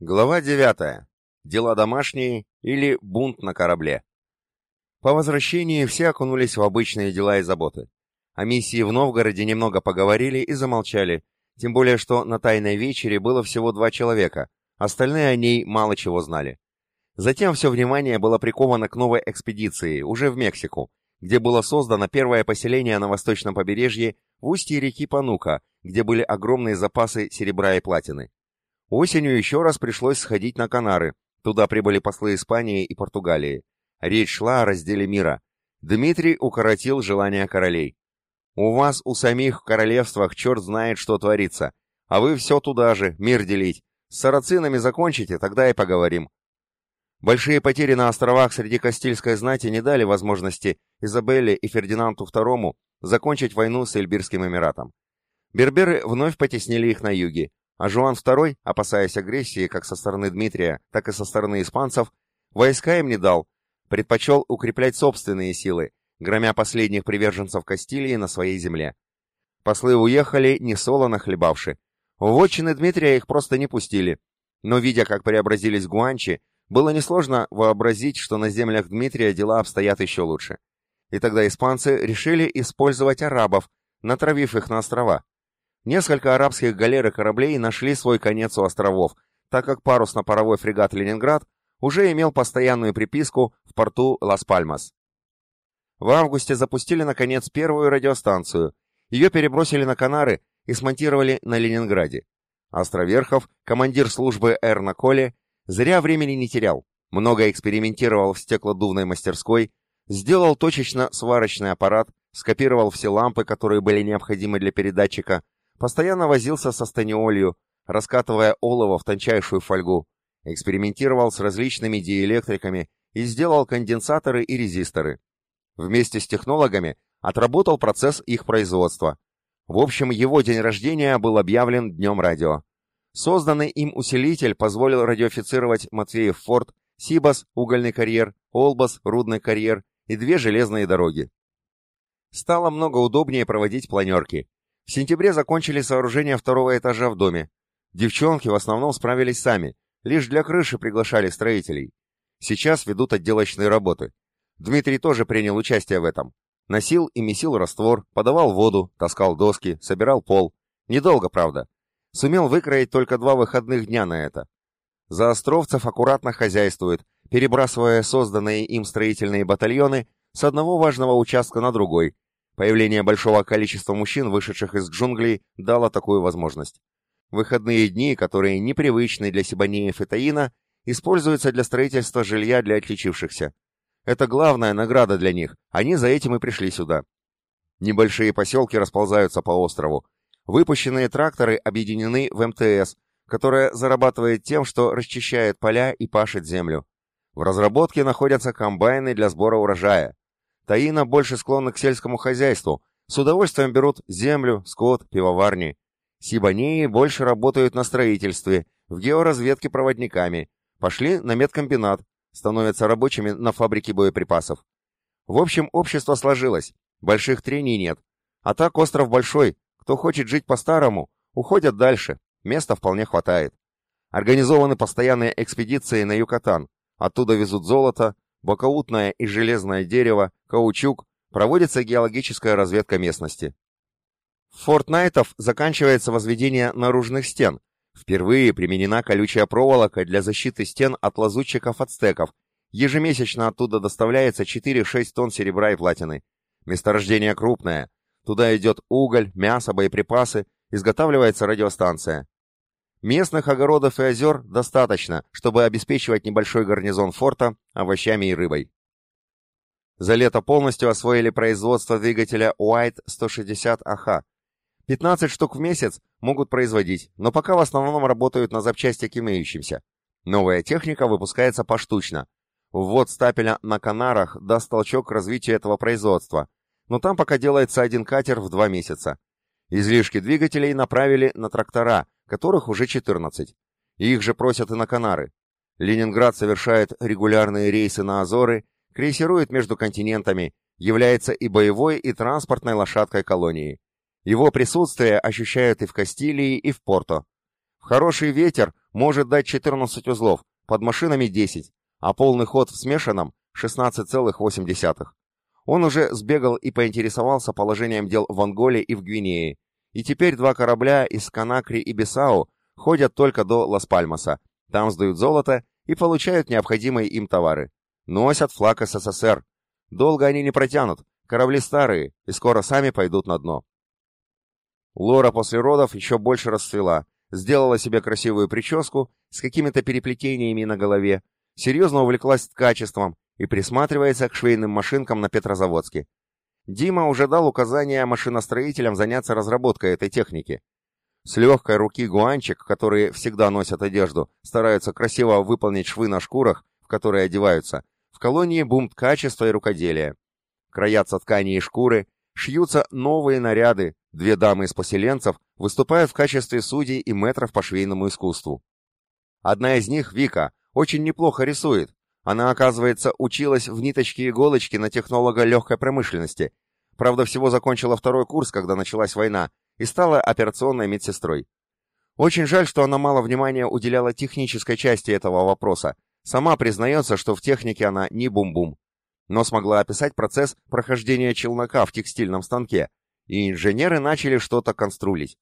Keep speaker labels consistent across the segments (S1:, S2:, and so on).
S1: Глава 9. Дела домашние или бунт на корабле. По возвращении все окунулись в обычные дела и заботы. О миссии в Новгороде немного поговорили и замолчали, тем более что на тайной вечере было всего два человека, остальные о ней мало чего знали. Затем все внимание было приковано к новой экспедиции, уже в Мексику, где было создано первое поселение на восточном побережье в устье реки Панука, где были огромные запасы серебра и платины. Осенью еще раз пришлось сходить на Канары. Туда прибыли послы Испании и Португалии. Речь шла о разделе мира. Дмитрий укоротил желания королей. «У вас у самих королевствах черт знает, что творится. А вы все туда же, мир делить. С сарацинами закончите, тогда и поговорим». Большие потери на островах среди Кастильской знати не дали возможности Изабелле и Фердинанду II закончить войну с Эльбирским Эмиратом. Берберы вновь потеснили их на юге, а Жуан II, опасаясь агрессии как со стороны Дмитрия, так и со стороны испанцев, войска им не дал, предпочел укреплять собственные силы, громя последних приверженцев Кастилии на своей земле. Послы уехали, не солоно хлебавши. В вотчины Дмитрия их просто не пустили. Но, видя, как преобразились гуанчи, было несложно вообразить, что на землях Дмитрия дела обстоят еще лучше. И тогда испанцы решили использовать арабов, натравив их на острова. Несколько арабских галер и кораблей нашли свой конец у островов, так как парусно-паровой фрегат «Ленинград» уже имел постоянную приписку в порту Лас-Пальмас. В августе запустили, наконец, первую радиостанцию. Ее перебросили на Канары и смонтировали на Ленинграде. Островерхов, командир службы «Р» на Коле, зря времени не терял. Много экспериментировал в стеклодувной мастерской, сделал точечно сварочный аппарат, скопировал все лампы, которые были необходимы для передатчика, Постоянно возился со станиолью, раскатывая олово в тончайшую фольгу, экспериментировал с различными диэлектриками и сделал конденсаторы и резисторы. Вместе с технологами отработал процесс их производства. В общем, его день рождения был объявлен Днем радио. Созданный им усилитель позволил радиофицировать Матвеев форт, Сибас – угольный карьер, Олбас – рудный карьер и две железные дороги. Стало много удобнее проводить планерки. В сентябре закончили сооружение второго этажа в доме. Девчонки в основном справились сами, лишь для крыши приглашали строителей. Сейчас ведут отделочные работы. Дмитрий тоже принял участие в этом. Носил и месил раствор, подавал воду, таскал доски, собирал пол. Недолго, правда. Сумел выкроить только два выходных дня на это. За островцев аккуратно хозяйствует, перебрасывая созданные им строительные батальоны с одного важного участка на другой, Появление большого количества мужчин, вышедших из джунглей, дало такую возможность. Выходные дни, которые непривычны для сибанеев и таина, используются для строительства жилья для отличившихся. Это главная награда для них, они за этим и пришли сюда. Небольшие поселки расползаются по острову. Выпущенные тракторы объединены в МТС, которая зарабатывает тем, что расчищает поля и пашет землю. В разработке находятся комбайны для сбора урожая. Таина больше склонны к сельскому хозяйству, с удовольствием берут землю, скот, пивоварни. Сибанеи больше работают на строительстве, в георазведке проводниками. Пошли на медкомбинат, становятся рабочими на фабрике боеприпасов. В общем, общество сложилось, больших трений нет. А так остров большой, кто хочет жить по-старому, уходят дальше, места вполне хватает. Организованы постоянные экспедиции на Юкатан, оттуда везут золото, бакаутное и железное дерево, каучук, проводится геологическая разведка местности. В Форт Найтов заканчивается возведение наружных стен. Впервые применена колючая проволока для защиты стен от лазутчиков-ацтеков. Ежемесячно оттуда доставляется 4-6 тонн серебра и платины. Месторождение крупное. Туда идет уголь, мясо, боеприпасы, изготавливается радиостанция. Местных огородов и озер достаточно, чтобы обеспечивать небольшой гарнизон форта овощами и рыбой. За лето полностью освоили производство двигателя White 160 АХ. 15 штук в месяц могут производить, но пока в основном работают на запчасти к имеющимся. Новая техника выпускается поштучно. Ввод стапеля на Канарах даст толчок к развитию этого производства, но там пока делается один катер в два месяца. Излишки двигателей направили на трактора, которых уже 14. И их же просят и на Канары. Ленинград совершает регулярные рейсы на Азоры, крейсирует между континентами, является и боевой, и транспортной лошадкой колонии. Его присутствие ощущают и в Кастилии, и в Порто. В хороший ветер может дать 14 узлов, под машинами 10, а полный ход в смешанном 16,8. Он уже сбегал и поинтересовался положением дел в Анголе и в Гвинее, и теперь два корабля из Канакри и Бисау ходят только до Лас-Пальмаса, там сдают золото и получают необходимые им товары. Носят флаг СССР. Долго они не протянут, корабли старые и скоро сами пойдут на дно. Лора после родов еще больше расцвела, сделала себе красивую прическу с какими-то переплетениями на голове, серьезно увлеклась ткачеством и присматривается к швейным машинкам на Петрозаводске. Дима уже дал указания машиностроителям заняться разработкой этой техники. С легкой руки гуанчик, которые всегда носят одежду, стараются красиво выполнить швы на шкурах, в которые одеваются, в колонии бум качества и рукоделия. Краятся ткани и шкуры, шьются новые наряды, две дамы из поселенцев выступают в качестве судей и метров по швейному искусству. Одна из них, Вика, очень неплохо рисует. Она, оказывается, училась в ниточке иголочки на технолога легкой промышленности. Правда, всего закончила второй курс, когда началась война, и стала операционной медсестрой. Очень жаль, что она мало внимания уделяла технической части этого вопроса. Сама признается, что в технике она не бум-бум. Но смогла описать процесс прохождения челнока в текстильном станке, и инженеры начали что-то конструлить.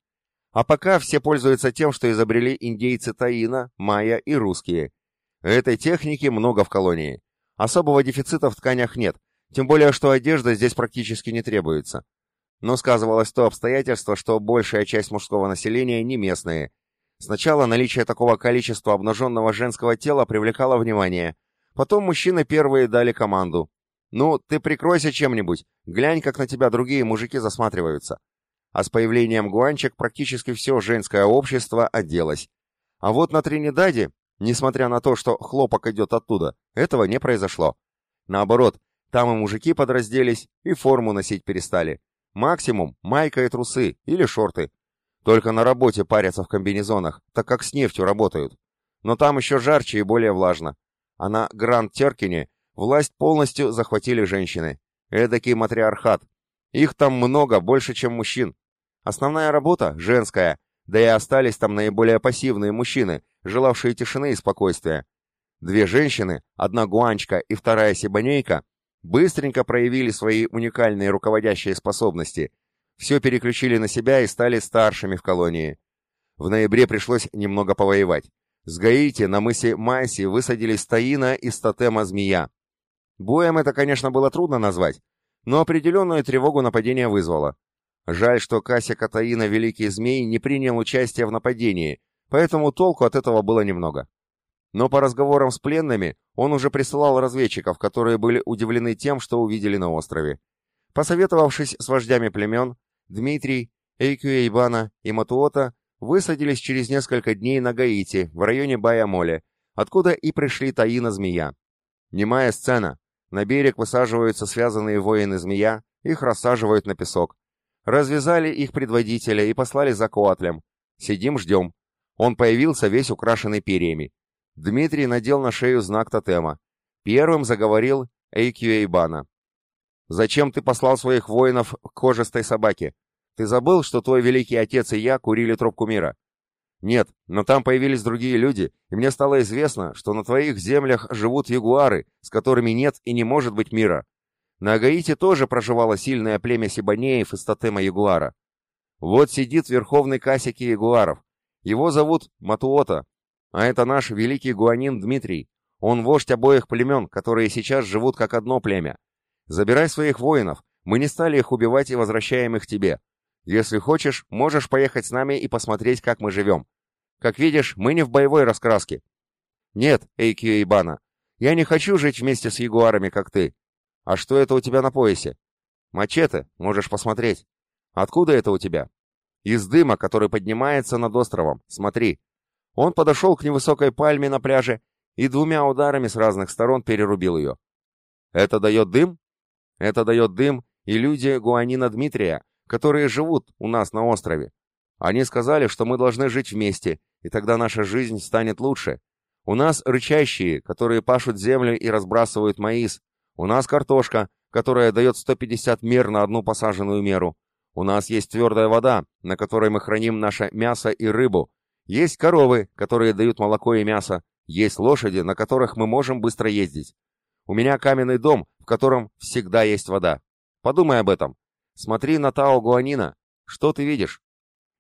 S1: А пока все пользуются тем, что изобрели индейцы Таина, майя и русские. Этой техники много в колонии. Особого дефицита в тканях нет, тем более, что одежда здесь практически не требуется. Но сказывалось то обстоятельство, что большая часть мужского населения не местные. Сначала наличие такого количества обнаженного женского тела привлекало внимание. Потом мужчины первые дали команду. «Ну, ты прикройся чем-нибудь, глянь, как на тебя другие мужики засматриваются». А с появлением гуанчик практически все женское общество оделось. А вот на Тринидаде, несмотря на то, что хлопок идет оттуда, этого не произошло. Наоборот, там и мужики подразделись, и форму носить перестали. Максимум майка и трусы, или шорты. Только на работе парятся в комбинезонах, так как с нефтью работают. Но там еще жарче и более влажно. А на Гранд-Теркине власть полностью захватили женщины. Эдакий матриархат. Их там много, больше, чем мужчин. Основная работа – женская, да и остались там наиболее пассивные мужчины, желавшие тишины и спокойствия. Две женщины, одна гуанчка и вторая сибанейка, быстренько проявили свои уникальные руководящие способности, все переключили на себя и стали старшими в колонии. В ноябре пришлось немного повоевать. С Гаити на мысе Майси высадились Таина и Статема Змея. Боем это, конечно, было трудно назвать, но определенную тревогу нападение вызвало. Жаль, что Касика Таина Великий Змей не принял участие в нападении, поэтому толку от этого было немного. Но по разговорам с пленными он уже присылал разведчиков, которые были удивлены тем, что увидели на острове. Посоветовавшись с вождями племен, Дмитрий, Эйкюэйбана и Матуота высадились через несколько дней на Гаити, в районе Баямоле, откуда и пришли Таина-змея. Немая сцена. На берег высаживаются связанные воины-змея, их рассаживают на песок. Развязали их предводителя и послали за Коатлем. Сидим, ждем. Он появился весь украшенный перьями. Дмитрий надел на шею знак тотема. Первым заговорил Эйкюэйбана. «Зачем ты послал своих воинов к кожистой собаке? Ты забыл, что твой великий отец и я курили трубку мира?» «Нет, но там появились другие люди, и мне стало известно, что на твоих землях живут ягуары, с которыми нет и не может быть мира. На Агаите тоже проживало сильное племя сибанеев из тотема ягуара. Вот сидит верховный касики ягуаров. Его зовут Матуота, а это наш великий гуанин Дмитрий. Он вождь обоих племен, которые сейчас живут как одно племя. Забирай своих воинов. Мы не стали их убивать и возвращаем их тебе. Если хочешь, можешь поехать с нами и посмотреть, как мы живем. Как видишь, мы не в боевой раскраске. Нет, Эйкио Ибана, я не хочу жить вместе с ягуарами, как ты. А что это у тебя на поясе? Мачете, можешь посмотреть. Откуда это у тебя? Из дыма, который поднимается над островом. Смотри. Он подошел к невысокой пальме на пляже и двумя ударами с разных сторон перерубил ее. Это дает дым? Это дает дым и люди Гуанина Дмитрия, которые живут у нас на острове. Они сказали, что мы должны жить вместе, и тогда наша жизнь станет лучше. У нас рычащие, которые пашут землю и разбрасывают маис. У нас картошка, которая дает 150 мер на одну посаженную меру. У нас есть твердая вода, на которой мы храним наше мясо и рыбу, Есть коровы, которые дают молоко и мясо, есть лошади, на которых мы можем быстро ездить. У меня каменный дом, в котором всегда есть вода. Подумай об этом. Смотри на Тао Гуанина. Что ты видишь?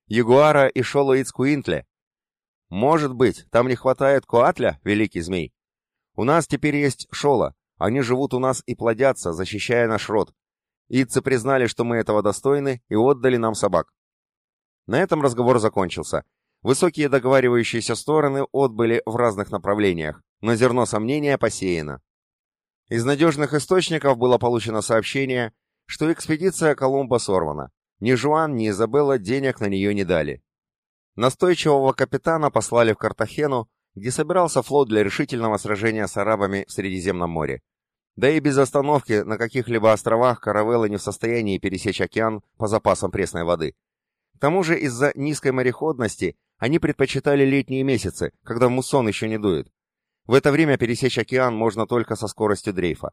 S1: Ягуара и Шолоицкуинтле. Может быть, там не хватает Коатля, великий змей? У нас теперь есть Шола. Они живут у нас и плодятся, защищая наш род. Итцы признали, что мы этого достойны, и отдали нам собак. На этом разговор закончился. Высокие договаривающиеся стороны отбыли в разных направлениях, но зерно сомнения посеяно. Из надежных источников было получено сообщение, что экспедиция Колумба сорвана. Ни Жуан, ни Изабелла денег на нее не дали. Настойчивого капитана послали в Картахену, где собирался флот для решительного сражения с арабами в Средиземном море. Да и без остановки на каких-либо островах каравеллы не в состоянии пересечь океан по запасам пресной воды. К тому же из-за низкой мореходности они предпочитали летние месяцы, когда муссон еще не дует. В это время пересечь океан можно только со скоростью дрейфа.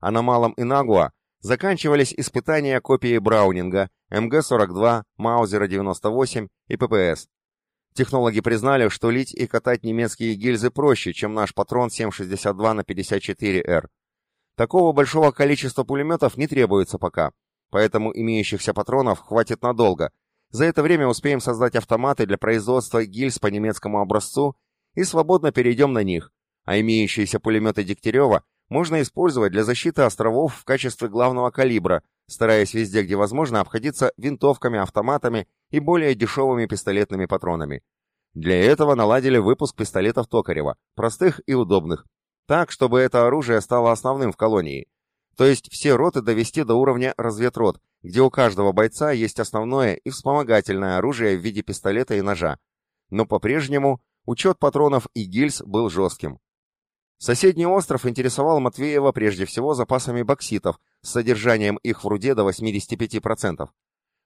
S1: А на Малом Инагуа заканчивались испытания копии Браунинга, МГ-42, Маузера-98 и ППС. Технологи признали, что лить и катать немецкие гильзы проще, чем наш патрон 7,62 на 54Р. Такого большого количества пулеметов не требуется пока, поэтому имеющихся патронов хватит надолго, за это время успеем создать автоматы для производства гильз по немецкому образцу и свободно перейдем на них, а имеющиеся пулеметы Дегтярева можно использовать для защиты островов в качестве главного калибра, стараясь везде, где возможно, обходиться винтовками, автоматами и более дешевыми пистолетными патронами. Для этого наладили выпуск пистолетов Токарева, простых и удобных, так, чтобы это оружие стало основным в колонии. То есть все роты довести до уровня разведрот, где у каждого бойца есть основное и вспомогательное оружие в виде пистолета и ножа. Но по-прежнему учет патронов и гильз был жестким. Соседний остров интересовал Матвеева прежде всего запасами бокситов с содержанием их в руде до 85%.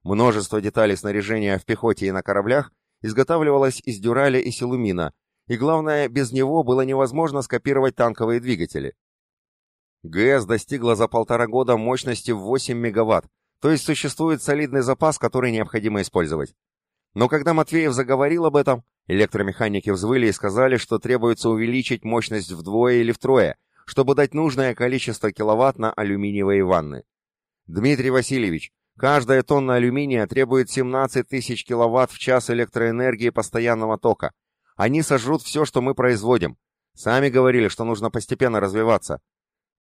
S1: Множество деталей снаряжения в пехоте и на кораблях изготавливалось из дюраля и силумина, и главное, без него было невозможно скопировать танковые двигатели. ГС достигла за полтора года мощности в 8 мегаватт, то есть существует солидный запас, который необходимо использовать. Но когда Матвеев заговорил об этом, электромеханики взвыли и сказали, что требуется увеличить мощность вдвое или втрое, чтобы дать нужное количество киловатт на алюминиевые ванны. Дмитрий Васильевич, каждая тонна алюминия требует 17 тысяч киловатт в час электроэнергии постоянного тока. Они сожрут все, что мы производим. Сами говорили, что нужно постепенно развиваться.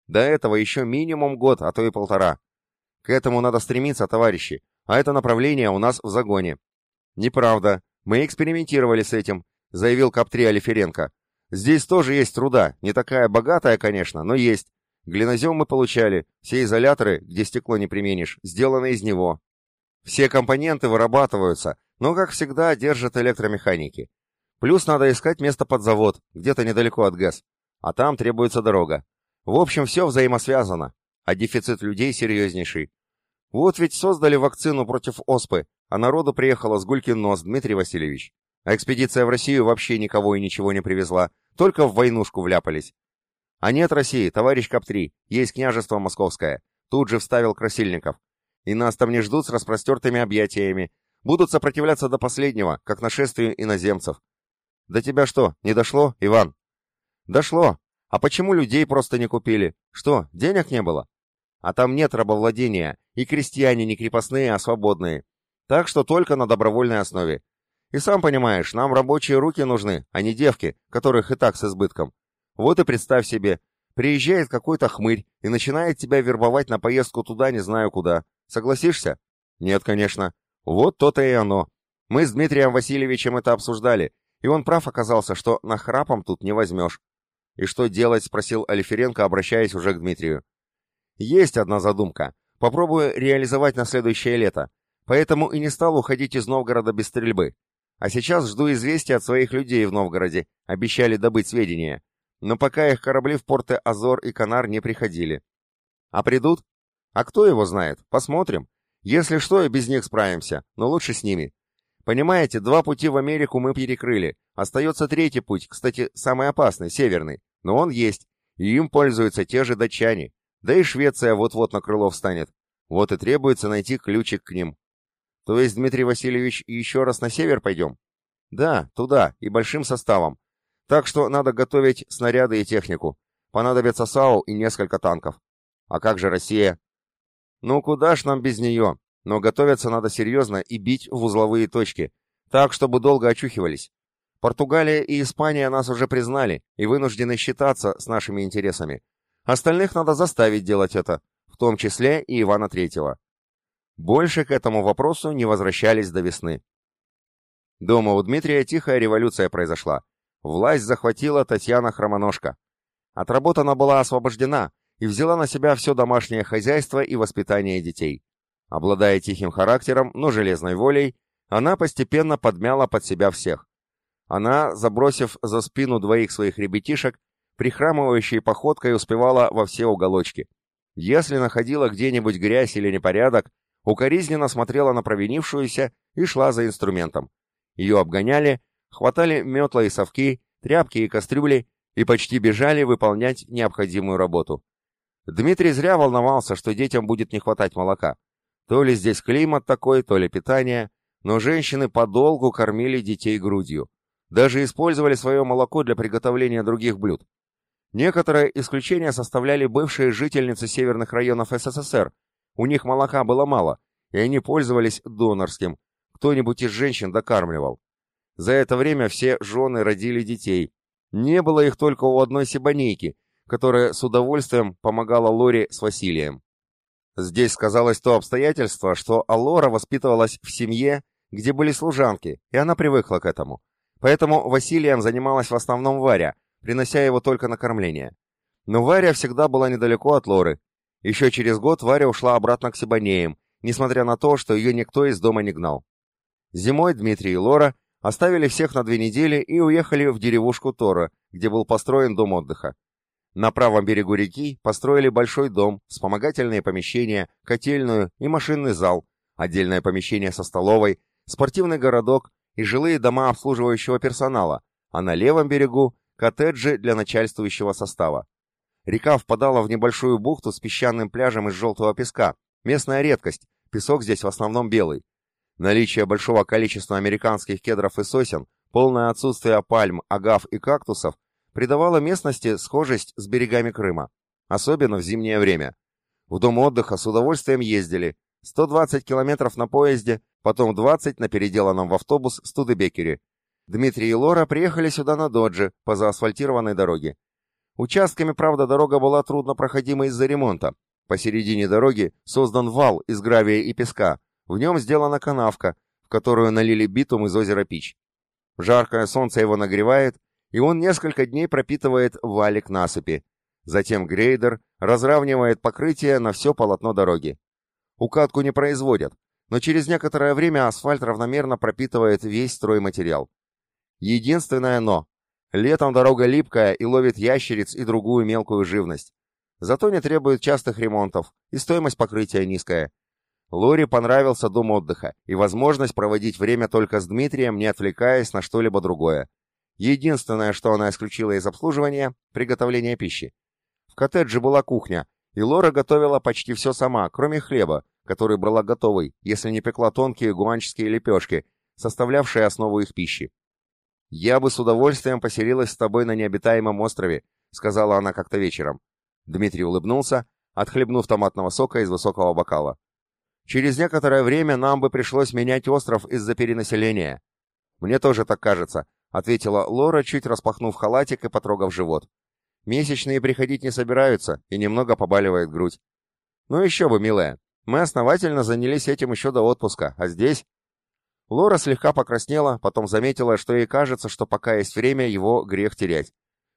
S1: До этого еще минимум год, а то и полтора. К этому надо стремиться, товарищи, а это направление у нас в загоне. Неправда. Мы экспериментировали с этим, заявил Каптри Алиференко. Здесь тоже есть труда, не такая богатая, конечно, но есть. Глинозем мы получали, все изоляторы, где стекло не применишь, сделаны из него. Все компоненты вырабатываются, но, как всегда, держат электромеханики. Плюс надо искать место под завод, где-то недалеко от ГЭС. А там требуется дорога. В общем, все взаимосвязано а дефицит людей серьезнейший. Вот ведь создали вакцину против оспы, а народу приехало с гулькин нос, Дмитрий Васильевич. А экспедиция в Россию вообще никого и ничего не привезла, только в войнушку вляпались. А нет России, товарищ Каптри, есть княжество московское. Тут же вставил Красильников. И нас там не ждут с распростертыми объятиями. Будут сопротивляться до последнего, как нашествию иноземцев. До тебя что, не дошло, Иван? Дошло. А почему людей просто не купили? Что, денег не было? А там нет рабовладения, и крестьяне не крепостные, а свободные. Так что только на добровольной основе. И сам понимаешь, нам рабочие руки нужны, а не девки, которых и так с избытком. Вот и представь себе, приезжает какой-то хмырь и начинает тебя вербовать на поездку туда не знаю куда. Согласишься? Нет, конечно. Вот то-то и оно. Мы с Дмитрием Васильевичем это обсуждали, и он прав оказался, что на храпом тут не возьмешь. «И что делать?» — спросил Алиференко, обращаясь уже к Дмитрию. Есть одна задумка. Попробую реализовать на следующее лето. Поэтому и не стал уходить из Новгорода без стрельбы. А сейчас жду известия от своих людей в Новгороде. Обещали добыть сведения. Но пока их корабли в порты Азор и Канар не приходили. А придут? А кто его знает? Посмотрим. Если что, и без них справимся, но лучше с ними. Понимаете, два пути в Америку мы перекрыли. Остается третий путь, кстати, самый опасный, северный. Но он есть, и им пользуются те же датчане. Да и Швеция вот-вот на крыло встанет. Вот и требуется найти ключик к ним. То есть, Дмитрий Васильевич, еще раз на север пойдем? Да, туда, и большим составом. Так что надо готовить снаряды и технику. Понадобится САУ и несколько танков. А как же Россия? Ну куда ж нам без нее? Но готовиться надо серьезно и бить в узловые точки, так, чтобы долго очухивались. Португалия и Испания нас уже признали и вынуждены считаться с нашими интересами. Остальных надо заставить делать это, в том числе и Ивана Третьего. Больше к этому вопросу не возвращались до весны. Дома у Дмитрия тихая революция произошла. Власть захватила Татьяна Хромоножка. От работы она была освобождена и взяла на себя все домашнее хозяйство и воспитание детей. Обладая тихим характером, но железной волей, она постепенно подмяла под себя всех. Она, забросив за спину двоих своих ребятишек, прихрамывающей походкой успевала во все уголочки. Если находила где-нибудь грязь или непорядок, укоризненно смотрела на провинившуюся и шла за инструментом. Ее обгоняли, хватали метла и совки, тряпки и кастрюли и почти бежали выполнять необходимую работу. Дмитрий зря волновался, что детям будет не хватать молока. То ли здесь климат такой, то ли питание, но женщины подолгу кормили детей грудью. Даже использовали свое молоко для приготовления других блюд. Некоторые исключения составляли бывшие жительницы северных районов СССР. У них молока было мало, и они пользовались донорским. Кто-нибудь из женщин докармливал. За это время все жены родили детей. Не было их только у одной сибанейки, которая с удовольствием помогала Лоре с Василием. Здесь сказалось то обстоятельство, что Алора воспитывалась в семье, где были служанки, и она привыкла к этому. Поэтому Василием занималась в основном Варя, принося его только на кормление. Но Варя всегда была недалеко от Лоры. Еще через год Варя ушла обратно к Сибанеям, несмотря на то, что ее никто из дома не гнал. Зимой Дмитрий и Лора оставили всех на две недели и уехали в деревушку Тора, где был построен дом отдыха. На правом берегу реки построили большой дом, вспомогательные помещения, котельную и машинный зал, отдельное помещение со столовой, спортивный городок и жилые дома обслуживающего персонала, а на левом берегу коттеджи для начальствующего состава. Река впадала в небольшую бухту с песчаным пляжем из желтого песка. Местная редкость, песок здесь в основном белый. Наличие большого количества американских кедров и сосен, полное отсутствие пальм, агав и кактусов придавало местности схожесть с берегами Крыма, особенно в зимнее время. В дом отдыха с удовольствием ездили, 120 километров на поезде, потом 20 на переделанном в автобус Студебекере. Дмитрий и Лора приехали сюда на додже по заасфальтированной дороге. Участками, правда, дорога была труднопроходима из-за ремонта. Посередине дороги создан вал из гравия и песка, в нем сделана канавка, в которую налили битум из озера Пич. Жаркое солнце его нагревает, и он несколько дней пропитывает валик насыпи. Затем грейдер разравнивает покрытие на все полотно дороги. Укатку не производят, но через некоторое время асфальт равномерно пропитывает весь стройматериал. Единственное «но». Летом дорога липкая и ловит ящериц и другую мелкую живность. Зато не требует частых ремонтов, и стоимость покрытия низкая. Лоре понравился дом отдыха и возможность проводить время только с Дмитрием, не отвлекаясь на что-либо другое. Единственное, что она исключила из обслуживания – приготовление пищи. В коттедже была кухня, и Лора готовила почти все сама, кроме хлеба, который брала готовый, если не пекла тонкие гуанческие лепешки, составлявшие основу их пищи. «Я бы с удовольствием поселилась с тобой на необитаемом острове», сказала она как-то вечером. Дмитрий улыбнулся, отхлебнув томатного сока из высокого бокала. «Через некоторое время нам бы пришлось менять остров из-за перенаселения». «Мне тоже так кажется», — ответила Лора, чуть распахнув халатик и потрогав живот. Месячные приходить не собираются, и немного побаливает грудь. Ну еще бы, милая. Мы основательно занялись этим еще до отпуска, а здесь... Лора слегка покраснела, потом заметила, что ей кажется, что пока есть время, его грех терять.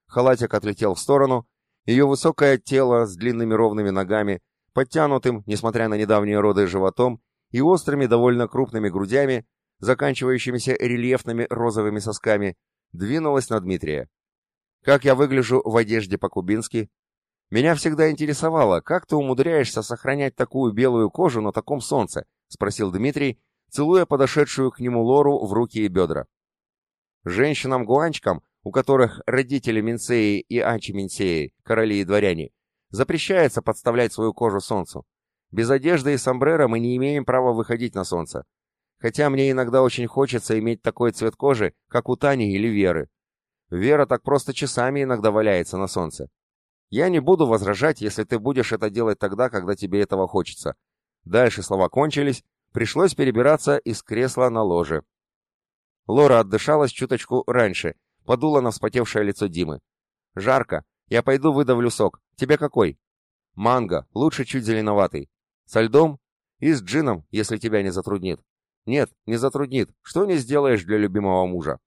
S1: Халатик отлетел в сторону, ее высокое тело с длинными ровными ногами, подтянутым, несмотря на недавние роды, животом и острыми, довольно крупными грудями, заканчивающимися рельефными розовыми сосками, двинулось на Дмитрия. Как я выгляжу в одежде по-кубински? Меня всегда интересовало, как ты умудряешься сохранять такую белую кожу на таком солнце, спросил Дмитрий, целуя подошедшую к нему Лору в руки и бедра. Женщинам-гуанчкам, у которых родители Минсеи и Ачи-Минсеи, короли и дворяне, запрещается подставлять свою кожу солнцу. Без одежды и сомбрера мы не имеем права выходить на солнце. Хотя мне иногда очень хочется иметь такой цвет кожи, как у Тани или Веры. Вера так просто часами иногда валяется на солнце. Я не буду возражать, если ты будешь это делать тогда, когда тебе этого хочется. Дальше слова кончились, пришлось перебираться из кресла на ложе. Лора отдышалась чуточку раньше, подула на вспотевшее лицо Димы. «Жарко. Я пойду выдавлю сок. Тебе какой?» «Манго. Лучше чуть зеленоватый. Со льдом? И с джином, если тебя не затруднит». «Нет, не затруднит. Что не сделаешь для любимого мужа?»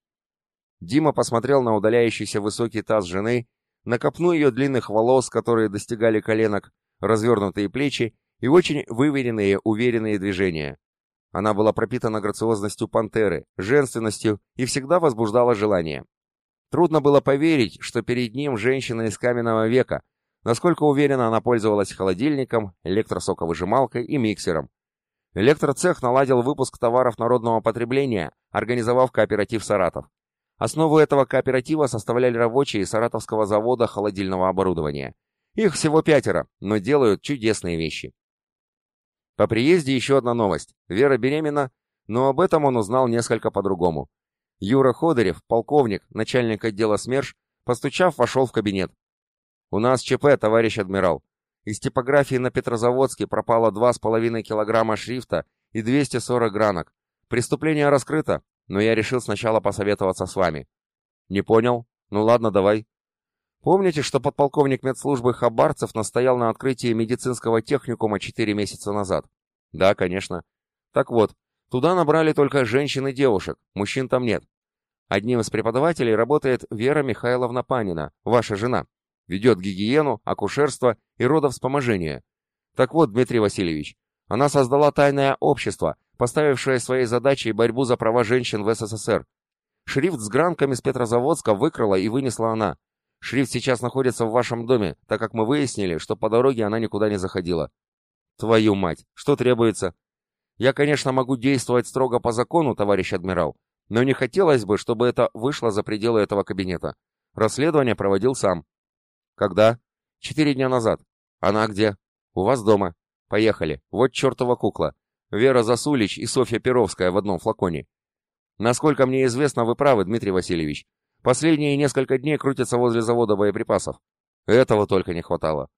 S1: Дима посмотрел на удаляющийся высокий таз жены, на копну ее длинных волос, которые достигали коленок, развернутые плечи и очень выверенные, уверенные движения. Она была пропитана грациозностью пантеры, женственностью и всегда возбуждала желание. Трудно было поверить, что перед ним женщина из каменного века, насколько уверенно она пользовалась холодильником, электросоковыжималкой и миксером. Электроцех наладил выпуск товаров народного потребления, организовав кооператив «Саратов». Основу этого кооператива составляли рабочие Саратовского завода холодильного оборудования. Их всего пятеро, но делают чудесные вещи. По приезде еще одна новость. Вера беременна, но об этом он узнал несколько по-другому. Юра Ходырев, полковник, начальник отдела СМЕРШ, постучав, вошел в кабинет. «У нас ЧП, товарищ адмирал. Из типографии на Петрозаводске пропало 2,5 килограмма шрифта и 240 гранок. Преступление раскрыто, но я решил сначала посоветоваться с вами». «Не понял? Ну ладно, давай». Помните, что подполковник медслужбы Хабарцев настоял на открытии медицинского техникума 4 месяца назад? Да, конечно. Так вот, туда набрали только женщин и девушек, мужчин там нет. Одним из преподавателей работает Вера Михайловна Панина, ваша жена. Ведет гигиену, акушерство и родовспоможение. Так вот, Дмитрий Васильевич, она создала тайное общество, поставившее своей задачей борьбу за права женщин в СССР. Шрифт с гранками с Петрозаводска выкрала и вынесла она. Шрифт сейчас находится в вашем доме, так как мы выяснили, что по дороге она никуда не заходила. Твою мать, что требуется? Я, конечно, могу действовать строго по закону, товарищ адмирал, но не хотелось бы, чтобы это вышло за пределы этого кабинета. Расследование проводил сам. Когда? Четыре дня назад. Она где? У вас дома. Поехали. Вот чертова кукла. Вера Засулич и Софья Перовская в одном флаконе. Насколько мне известно, вы правы, Дмитрий Васильевич. Последние несколько дней крутятся возле завода боеприпасов. Этого только не хватало.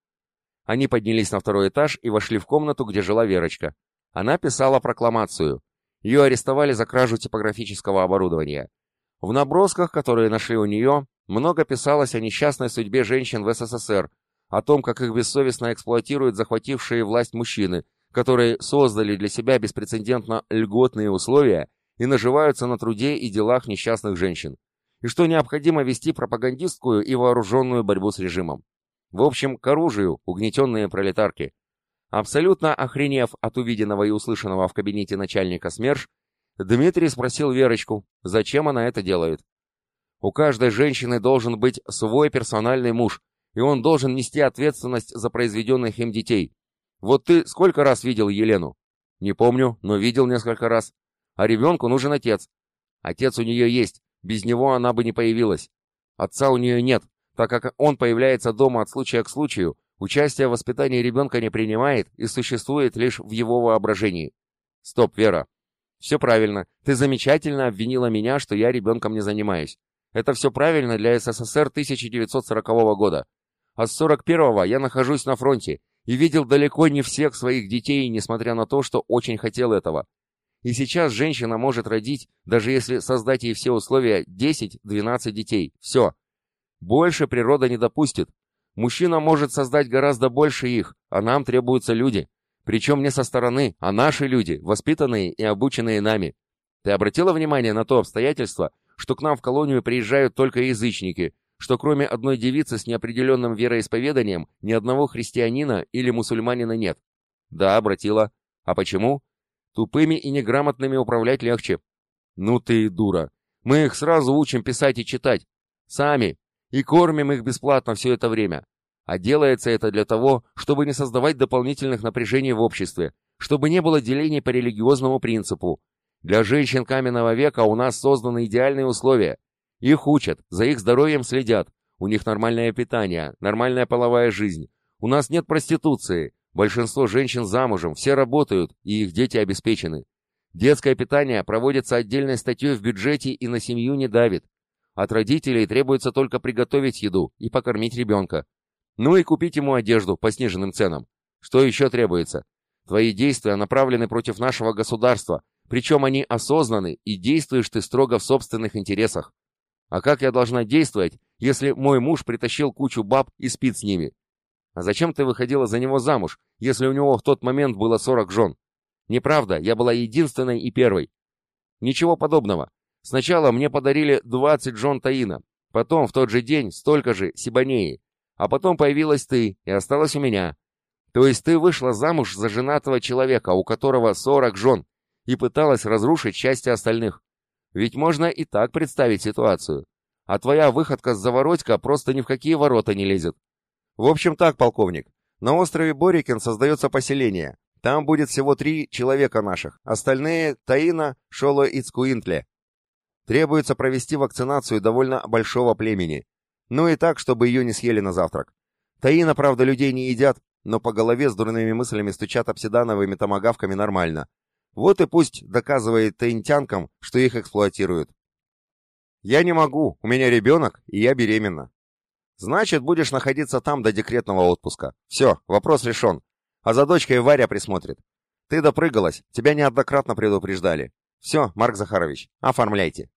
S1: Они поднялись на второй этаж и вошли в комнату, где жила Верочка. Она писала прокламацию. Ее арестовали за кражу типографического оборудования. В набросках, которые нашли у нее, много писалось о несчастной судьбе женщин в СССР, о том, как их бессовестно эксплуатируют захватившие власть мужчины, которые создали для себя беспрецедентно льготные условия и наживаются на труде и делах несчастных женщин и что необходимо вести пропагандистскую и вооруженную борьбу с режимом. В общем, к оружию угнетенные пролетарки. Абсолютно охренев от увиденного и услышанного в кабинете начальника СМЕРШ, Дмитрий спросил Верочку, зачем она это делает. У каждой женщины должен быть свой персональный муж, и он должен нести ответственность за произведенных им детей. Вот ты сколько раз видел Елену? Не помню, но видел несколько раз. А ребенку нужен отец. Отец у нее есть, без него она бы не появилась. Отца у нее нет, так как он появляется дома от случая к случаю, участие в воспитании ребенка не принимает и существует лишь в его воображении. Стоп, Вера. Все правильно. Ты замечательно обвинила меня, что я ребенком не занимаюсь. Это все правильно для СССР 1940 года. А с 41-го я нахожусь на фронте и видел далеко не всех своих детей, несмотря на то, что очень хотел этого. И сейчас женщина может родить, даже если создать ей все условия, 10-12 детей. Все. Больше природа не допустит. Мужчина может создать гораздо больше их, а нам требуются люди. Причем не со стороны, а наши люди, воспитанные и обученные нами. Ты обратила внимание на то обстоятельство, что к нам в колонию приезжают только язычники, что кроме одной девицы с неопределенным вероисповеданием ни одного христианина или мусульманина нет? Да, обратила. А почему? Тупыми и неграмотными управлять легче. Ну ты и дура. Мы их сразу учим писать и читать. Сами. И кормим их бесплатно все это время. А делается это для того, чтобы не создавать дополнительных напряжений в обществе, чтобы не было делений по религиозному принципу. Для женщин каменного века у нас созданы идеальные условия. Их учат, за их здоровьем следят. У них нормальное питание, нормальная половая жизнь. У нас нет проституции, Большинство женщин замужем, все работают, и их дети обеспечены.
S2: Детское питание проводится отдельной статьей в бюджете и на семью не давит. От родителей требуется только приготовить еду и покормить ребенка. Ну и купить ему одежду по сниженным ценам. Что еще требуется? Твои действия направлены против нашего государства, причем они осознаны, и действуешь ты строго в собственных интересах. А как я должна действовать, если мой муж притащил кучу баб и спит с ними? А зачем ты выходила за него замуж, если у него в тот момент было 40 жен? Неправда, я была единственной и первой. Ничего подобного. Сначала мне подарили 20 жен Таина, потом в тот же день столько же Сибанеи, а потом появилась ты и осталась у меня. То есть ты вышла замуж за женатого человека, у которого 40 жен, и пыталась разрушить счастье остальных. Ведь можно и так представить ситуацию. А твоя выходка с Заворотька просто ни в какие ворота не лезет.
S1: В общем так, полковник, на острове Борикин создается поселение. Там будет всего три человека наших, остальные — Таина, Шоло и Цкуинтле. Требуется провести вакцинацию довольно большого племени. Ну и так, чтобы ее не съели на завтрак. Таина, правда, людей не едят, но по голове с дурными мыслями стучат обсидановыми томогавками нормально. Вот и пусть доказывает таинтянкам, что их эксплуатируют. Я не могу, у меня ребенок, и я беременна. Значит, будешь находиться там до декретного отпуска. Все, вопрос решен. А за дочкой Варя присмотрит. Ты допрыгалась, тебя неоднократно предупреждали. Все, Марк Захарович, оформляйте.